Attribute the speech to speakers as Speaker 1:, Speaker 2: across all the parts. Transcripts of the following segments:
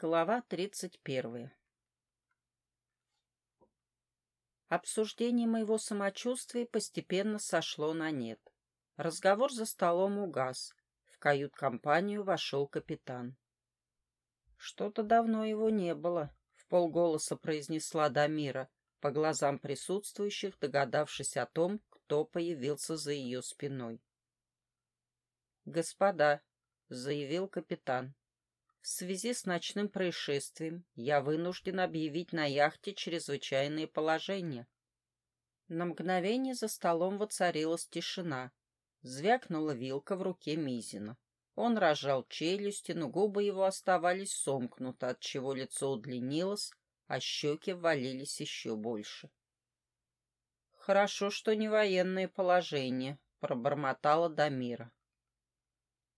Speaker 1: Глава тридцать первая Обсуждение моего самочувствия постепенно сошло на нет. Разговор за столом угас. В кают-компанию вошел капитан. «Что-то давно его не было», — в полголоса произнесла Дамира, по глазам присутствующих догадавшись о том, кто появился за ее спиной. «Господа», — заявил капитан, в связи с ночным происшествием я вынужден объявить на яхте чрезвычайное положение. На мгновение за столом воцарилась тишина. Звякнула вилка в руке Мизина. Он разжал челюсти, но губы его оставались сомкнуты, отчего лицо удлинилось, а щеки ввалились еще больше. «Хорошо, что не военное положение», — пробормотала Дамира.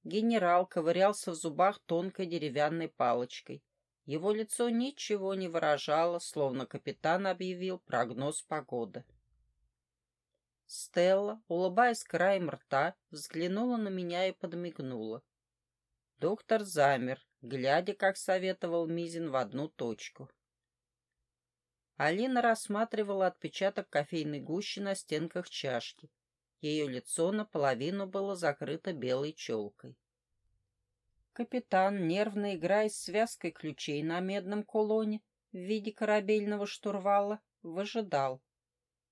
Speaker 1: Генерал ковырялся в зубах тонкой деревянной палочкой. Его лицо ничего не выражало, словно капитан объявил прогноз погоды. Стелла, улыбаясь краем рта, взглянула на меня и подмигнула. Доктор замер, глядя, как советовал Мизин в одну точку. Алина рассматривала отпечаток кофейной гущи на стенках чашки. Ее лицо наполовину было закрыто белой челкой. Капитан, нервно играя с связкой ключей на медном кулоне в виде корабельного штурвала, выжидал.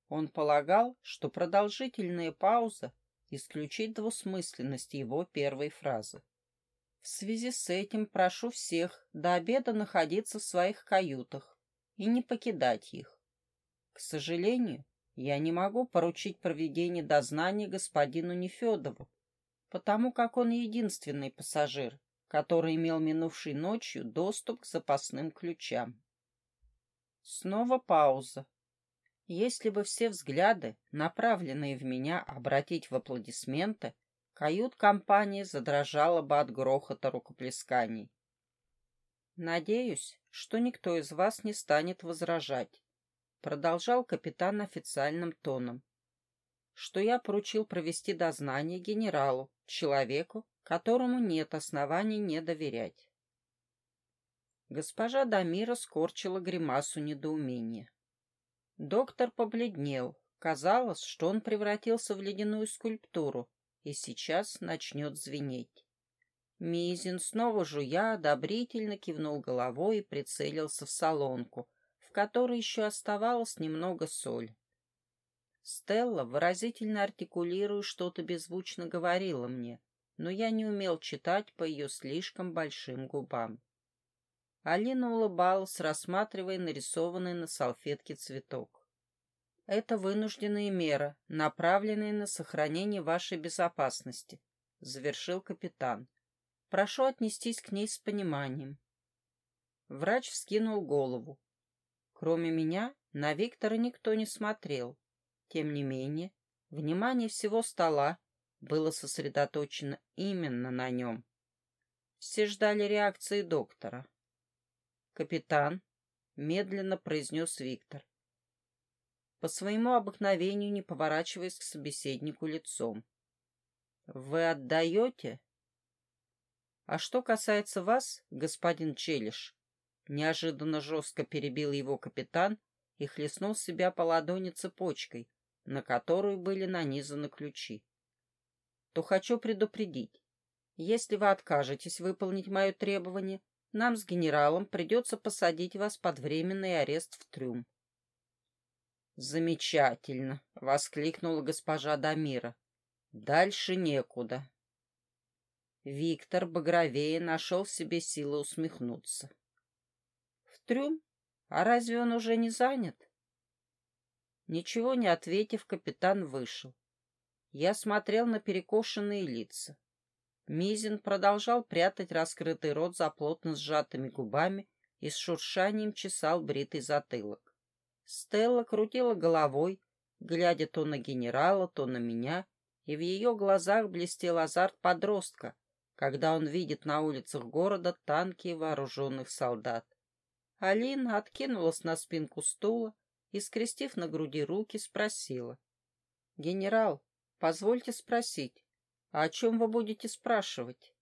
Speaker 1: Он полагал, что продолжительная пауза исключит двусмысленность его первой фразы. В связи с этим прошу всех до обеда находиться в своих каютах и не покидать их. К сожалению, я не могу поручить проведение дознания господину Нефедову, потому как он единственный пассажир, который имел минувшей ночью доступ к запасным ключам. Снова пауза. Если бы все взгляды, направленные в меня, обратить в аплодисменты, кают-компания задрожала бы от грохота рукоплесканий. Надеюсь, что никто из вас не станет возражать продолжал капитан официальным тоном, что я поручил провести дознание генералу, человеку, которому нет оснований не доверять. Госпожа Дамира скорчила гримасу недоумения. Доктор побледнел. Казалось, что он превратился в ледяную скульптуру и сейчас начнет звенеть. Мизин, снова жуя, одобрительно кивнул головой и прицелился в солонку, которой еще оставалось немного соли. Стелла, выразительно артикулируя, что-то беззвучно говорила мне, но я не умел читать по ее слишком большим губам. Алина улыбалась, рассматривая нарисованный на салфетке цветок. «Это вынужденная мера, направленная на сохранение вашей безопасности», — завершил капитан. «Прошу отнестись к ней с пониманием». Врач вскинул голову. Кроме меня, на Виктора никто не смотрел. Тем не менее, внимание всего стола было сосредоточено именно на нем. Все ждали реакции доктора. «Капитан», — медленно произнес Виктор, по своему обыкновению не поворачиваясь к собеседнику лицом. «Вы отдаете?» «А что касается вас, господин Челиш, Неожиданно жестко перебил его капитан и хлестнул себя по ладони цепочкой, на которую были нанизаны ключи. То хочу предупредить. Если вы откажетесь выполнить мое требование, нам с генералом придется посадить вас под временный арест в трюм. «Замечательно!» — воскликнула госпожа Дамира. «Дальше некуда». Виктор Багровее нашел в себе силы усмехнуться трюм? А разве он уже не занят? Ничего не ответив, капитан вышел. Я смотрел на перекошенные лица. Мизин продолжал прятать раскрытый рот за плотно сжатыми губами и с шуршанием чесал бритый затылок. Стелла крутила головой, глядя то на генерала, то на меня, и в ее глазах блестел азарт подростка, когда он видит на улицах города танки вооруженных солдат. Алина откинулась на спинку стула и, скрестив на груди руки, спросила. — Генерал, позвольте спросить, а о чем вы будете спрашивать?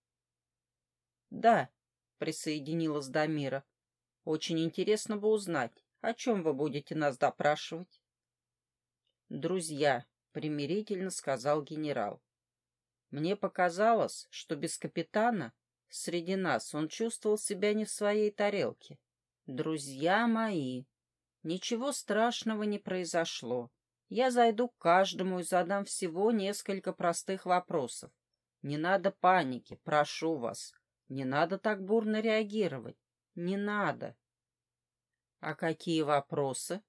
Speaker 1: — Да, присоединилась Дамира. Очень интересно бы узнать, о чем вы будете нас допрашивать. Друзья, примирительно сказал генерал. Мне показалось, что без капитана среди нас он чувствовал себя не в своей тарелке. Друзья мои, ничего страшного не произошло. Я зайду к каждому и задам всего несколько простых вопросов. Не надо паники, прошу вас. Не надо так бурно реагировать. Не надо. А какие вопросы?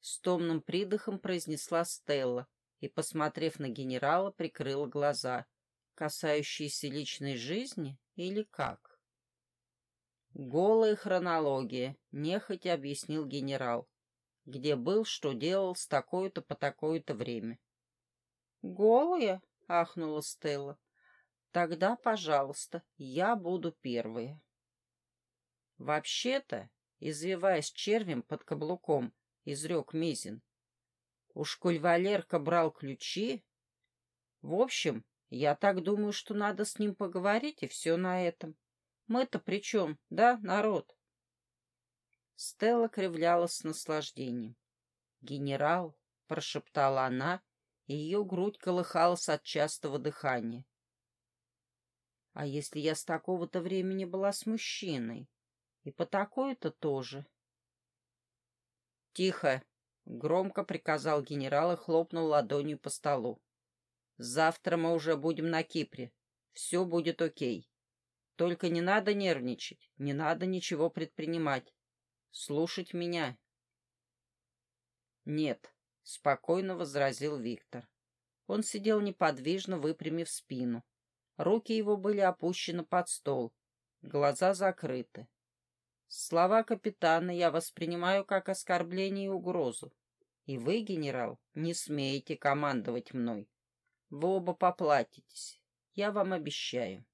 Speaker 1: С томным придыхом произнесла Стелла и, посмотрев на генерала, прикрыла глаза. Касающиеся личной жизни или как? Голая хронология, нехотя объяснил генерал. Где был, что делал с такое-то по такое-то время. Голая? ахнула Стелла. Тогда, пожалуйста, я буду первая. Вообще-то, извиваясь червем под каблуком, изрек Мизин. Уж коль Валерка брал ключи... В общем, я так думаю, что надо с ним поговорить, и все на этом. Мы-то при чем, да, народ? Стелла кривлялась с наслаждением. «Генерал», — прошептала она, и ее грудь колыхалась от частого дыхания. А если я с такого-то времени была с мужчиной? И по такой-то тоже. Тихо! Громко приказал генерал и хлопнул ладонью по столу. Завтра мы уже будем на Кипре. Все будет окей. Только не надо нервничать, не надо ничего предпринимать. Слушать меня. Нет, спокойно возразил Виктор. Он сидел неподвижно, выпрямив спину. Руки его были опущены под стол, глаза закрыты. Слова капитана я воспринимаю как оскорбление и угрозу. И вы, генерал, не смеете командовать мной. Вы оба поплатитесь, я вам обещаю.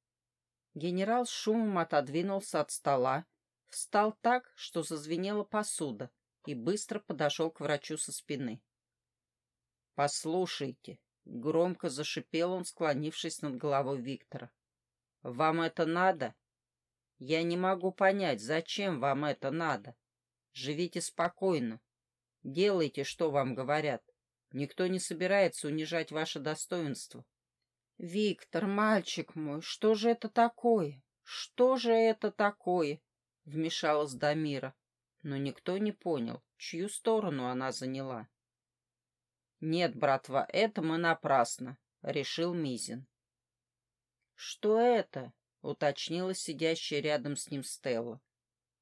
Speaker 1: Генерал с шумом отодвинулся от стола, встал так, что зазвенела посуда, и быстро подошел к врачу со спины. «Послушайте», Громко зашипел он, склонившись над головой Виктора. «Вам это надо? Я не могу понять, зачем вам это надо. Живите спокойно. Делайте, что вам говорят. Никто не собирается унижать ваше достоинство». «Виктор, мальчик мой, что же это такое? Что же это такое?» Вмешалась Дамира, но никто не понял, чью сторону она заняла. «Нет, братва, это мы напрасно», — решил Мизин. «Что это?» — уточнила сидящая рядом с ним Стелла.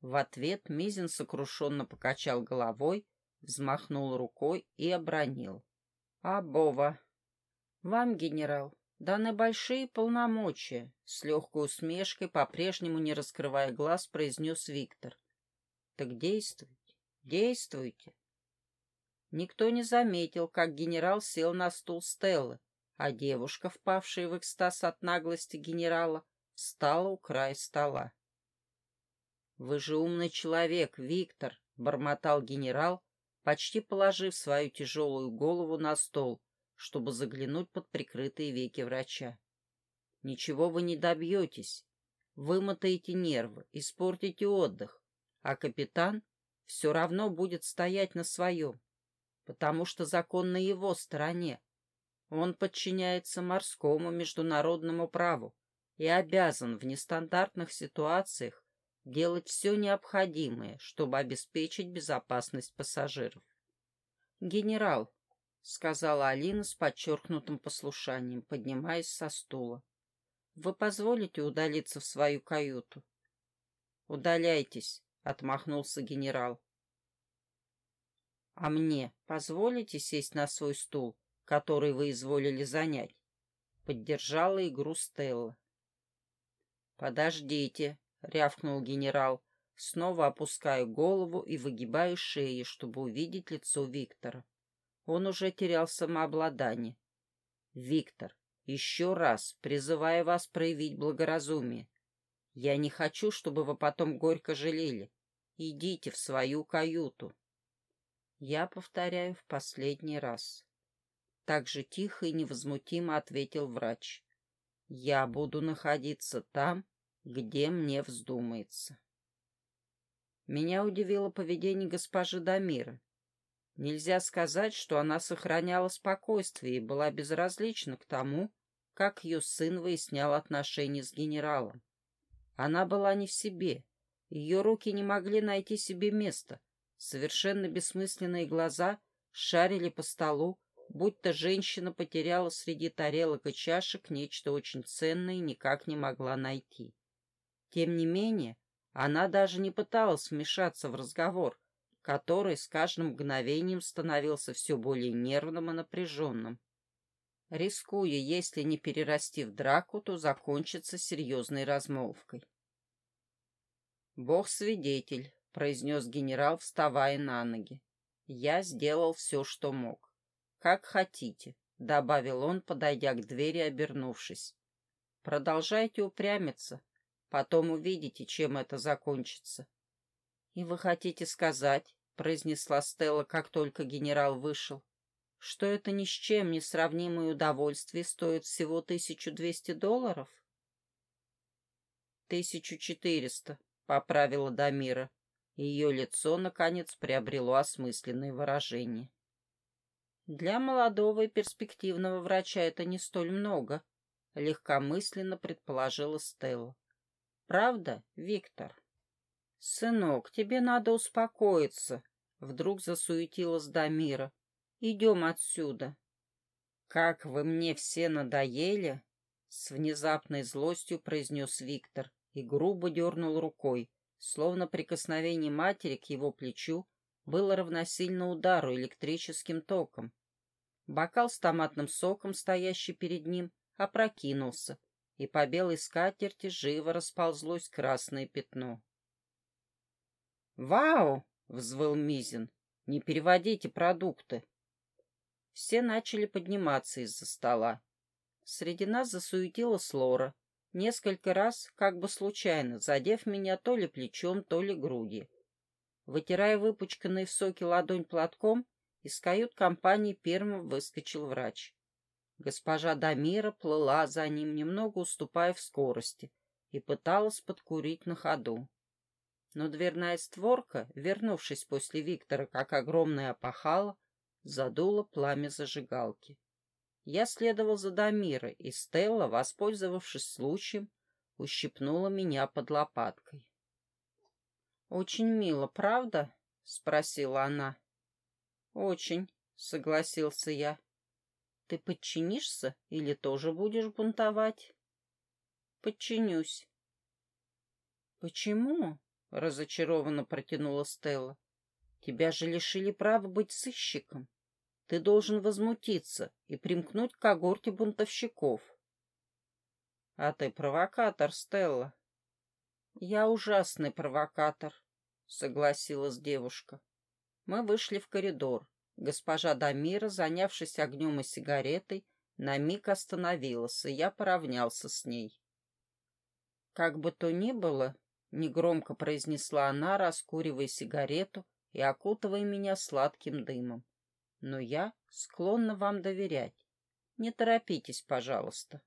Speaker 1: В ответ Мизин сокрушенно покачал головой, взмахнул рукой и обронил. «Абова!» «Вам, генерал, даны большие полномочия», — с легкой усмешкой, по-прежнему не раскрывая глаз, произнес Виктор. «Так действуйте, действуйте!» Никто не заметил, как генерал сел на стул Стеллы, а девушка, впавшая в экстаз от наглости генерала, встала у края стола. «Вы же умный человек, Виктор», — бормотал генерал, почти положив свою тяжелую голову на стол, чтобы заглянуть под прикрытые веки врача. «Ничего вы не добьетесь. Вымотаете нервы, испортите отдых, а капитан все равно будет стоять на своем потому что закон на его стороне. Он подчиняется морскому международному праву и обязан в нестандартных ситуациях делать все необходимое, чтобы обеспечить безопасность пассажиров. «Генерал», — сказала Алина с подчеркнутым послушанием, поднимаясь со стула, — «вы позволите удалиться в свою каюту?» «Удаляйтесь», — отмахнулся генерал. А мне позволите сесть на свой стул, который вы изволили занять? Поддержала игру Стелла. Подождите, рявкнул генерал, снова опуская голову и выгибая шею, чтобы увидеть лицо Виктора. Он уже терял самообладание. Виктор, еще раз призываю вас проявить благоразумие. Я не хочу, чтобы вы потом горько жалели. Идите в свою каюту. Я повторяю в последний раз. Так же тихо и невозмутимо ответил врач. Я буду находиться там, где мне вздумается. Меня удивило поведение госпожи Дамира. Нельзя сказать, что она сохраняла спокойствие и была безразлична к тому, как ее сын выяснял отношения с генералом. Она была не в себе, ее руки не могли найти себе места, совершенно бессмысленные глаза шарили по столу, будто женщина потеряла среди тарелок и чашек нечто очень ценное и никак не могла найти. Тем не менее, она даже не пыталась вмешаться в разговор, который с каждым мгновением становился все более нервным и напряженным. Рискуя, если не перерасти в драку, то закончится серьезной размолвкой. «Бог свидетель», — произнес генерал, вставая на ноги. «Я сделал все, что мог. Как хотите», — добавил он, подойдя к двери, обернувшись. «Продолжайте упрямиться. Потом увидите, чем это закончится». «И вы хотите сказать», — произнесла Стелла, как только генерал вышел, «что это ни с чем не сравнимое удовольствие стоит всего 1200 долларов?» «Тысячу четыреста», — поправила Дамира. Ее лицо, наконец, приобрело осмысленное выражение. «Для молодого и перспективного врача это не столь много», — легкомысленно предположила Стелла. «Правда, Виктор?» «Сынок, тебе надо успокоиться», — вдруг засуетилась Дамира. «Идем отсюда». «Как вы мне все надоели!» — с внезапной злостью произнес Виктор и грубо дернул рукой, словно прикосновение матери к его плечу было равносильно удару электрическим током. Бокал с томатным соком, стоящий перед ним, опрокинулся, и по белой скатерти живо расползлось красное пятно. «Вау!» — взвыл Мизин. «Не переводите продукты!» Все начали подниматься из-за стола. Среди нас засуетилась Лора, несколько раз, как бы случайно, задев меня то ли плечом, то ли грудью. Вытирая выпучканный в соке ладонь платком, из кают-компании первым выскочил врач. Госпожа Дамира плыла за ним, немного уступая в скорости, и пыталась подкурить на ходу. Но дверная створка, вернувшись после Виктора, как огромная опахала, задула пламя зажигалки. Я следовал за Дамирой, и Стелла, воспользовавшись случаем, ущипнула меня под лопаткой. «Очень мило, правда?» — спросила она. «Очень», — согласился я. «Ты подчинишься или тоже будешь бунтовать?» «Подчинюсь». «Почему?» — разочарованно протянула Стелла. «Тебя же лишили права быть сыщиком. Ты должен возмутиться и примкнуть к когорте бунтовщиков». «А ты провокатор, Стелла». «Я ужасный провокатор», — согласилась девушка. Мы вышли в коридор. Госпожа Дамира, занявшись огнем и сигаретой, на миг остановилась, и я поравнялся с ней. Как бы то ни было, — негромко произнесла она, раскуривая сигарету и окутывая меня сладким дымом. «Но я склонна вам доверять. Не торопитесь, пожалуйста».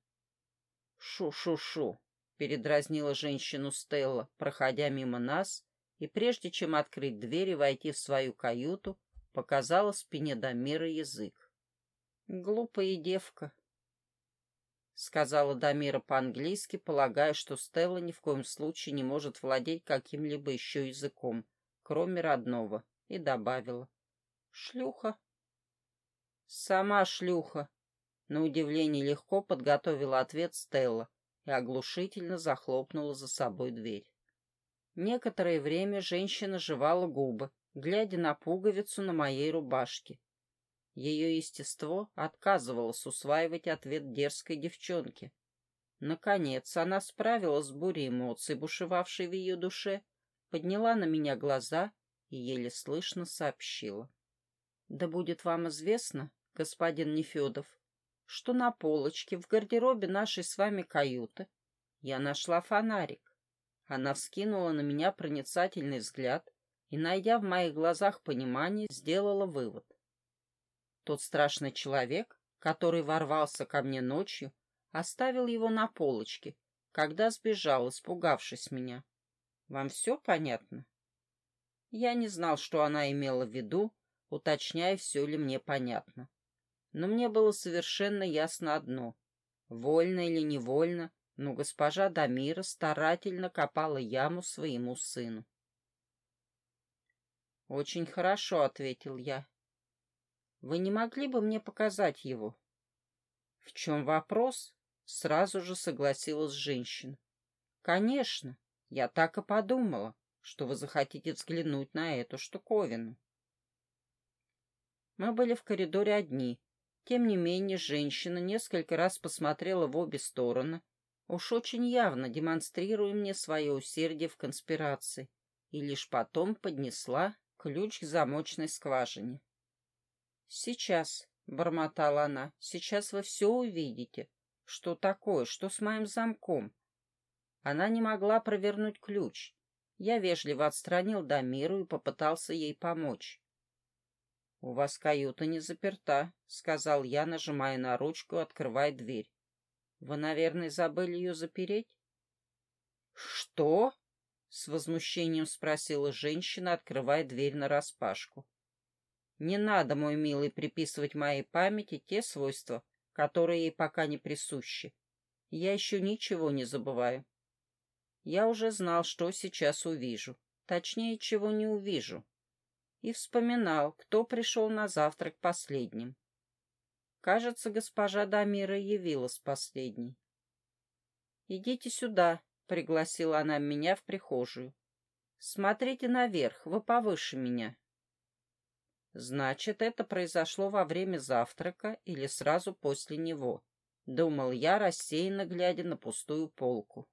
Speaker 1: «Шу-шу-шу», — передразнила женщину Стелла, проходя мимо нас, и прежде чем открыть дверь и войти в свою каюту, показала спине Дамира язык. «Глупая девка», — сказала Дамира по-английски, полагая, что Стелла ни в коем случае не может владеть каким-либо еще языком, кроме родного, и добавила. «Шлюха». «Сама шлюха», — на удивление легко подготовила ответ Стелла и оглушительно захлопнула за собой дверь. Некоторое время женщина жевала губы, глядя на пуговицу на моей рубашке, ее естество отказывалось усваивать ответ дерзкой девчонки. Наконец она справилась с бурей эмоций, бушевавшей в ее душе, подняла на меня глаза и еле слышно сообщила. «Да будет вам известно, господин Нефедов, что на полочке в гардеробе нашей с вами каюты я нашла фонарик. Она вскинула на меня проницательный взгляд и, найдя в моих глазах понимание, сделала вывод. Тот страшный человек, который ворвался ко мне ночью, оставил его на полочке, когда сбежал, испугавшись меня. Вам все понятно? Я не знал, что она имела в виду, уточняя, все ли мне понятно. Но мне было совершенно ясно одно. Вольно или невольно, но госпожа Дамира старательно копала яму своему сыну. «Очень хорошо», — ответил я. «Вы не могли бы мне показать его?» «В чем вопрос?» — сразу же согласилась женщина. «Конечно, я так и подумала, что вы захотите взглянуть на эту штуковину». Мы были в коридоре одни. Тем не менее, женщина несколько раз посмотрела в обе стороны, уж очень явно демонстрируя мне свое усердие в конспирации, и лишь потом поднесла ключ к замочной скважине. «Сейчас», — бормотала она, — «сейчас вы все увидите. Что такое? Что с моим замком?» Она не могла провернуть ключ. Я вежливо отстранил Дамиру и попытался ей помочь. «У вас каюта не заперта», — сказал я, нажимая на ручку, открывая дверь. «Вы, наверное, забыли ее запереть?» «Что?» С возмущением спросила женщина, открывая дверь нараспашку. Не надо, мой милый, приписывать моей памяти те свойства, которые ей пока не присущи. Я еще ничего не забываю. Я уже знал, что сейчас увижу. Точнее, чего не увижу. И вспоминал, кто пришел на завтрак последним. Кажется, госпожа Дамира явилась последней. «Идите сюда», — пригласила она меня в прихожую. «Смотрите наверх, вы повыше меня». Значит, это произошло во время завтрака или сразу после него, думал я, рассеянно глядя на пустую полку.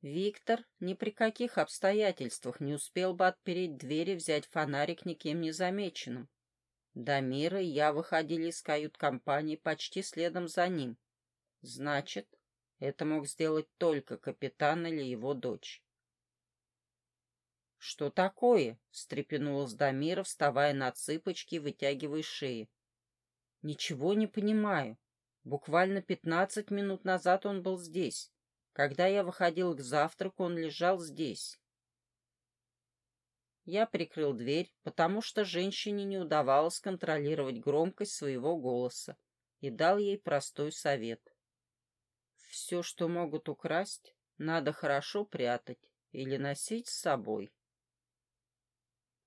Speaker 1: Виктор ни при каких обстоятельствах не успел бы отпереть дверь и взять фонарик никем не замеченным. Дамира и я выходили из кают-компании почти следом за ним. Значит, это мог сделать только капитан или его дочь. «Что такое?» — встрепенулась Дамира, вставая на цыпочки и вытягивая шеи. «Ничего не понимаю. Буквально пятнадцать минут назад он был здесь. Когда я выходил к завтраку, он лежал здесь». Я прикрыл дверь, потому что женщине не удавалось контролировать громкость своего голоса, и дал ей простой совет. Все, что могут украсть, надо хорошо прятать или носить с собой.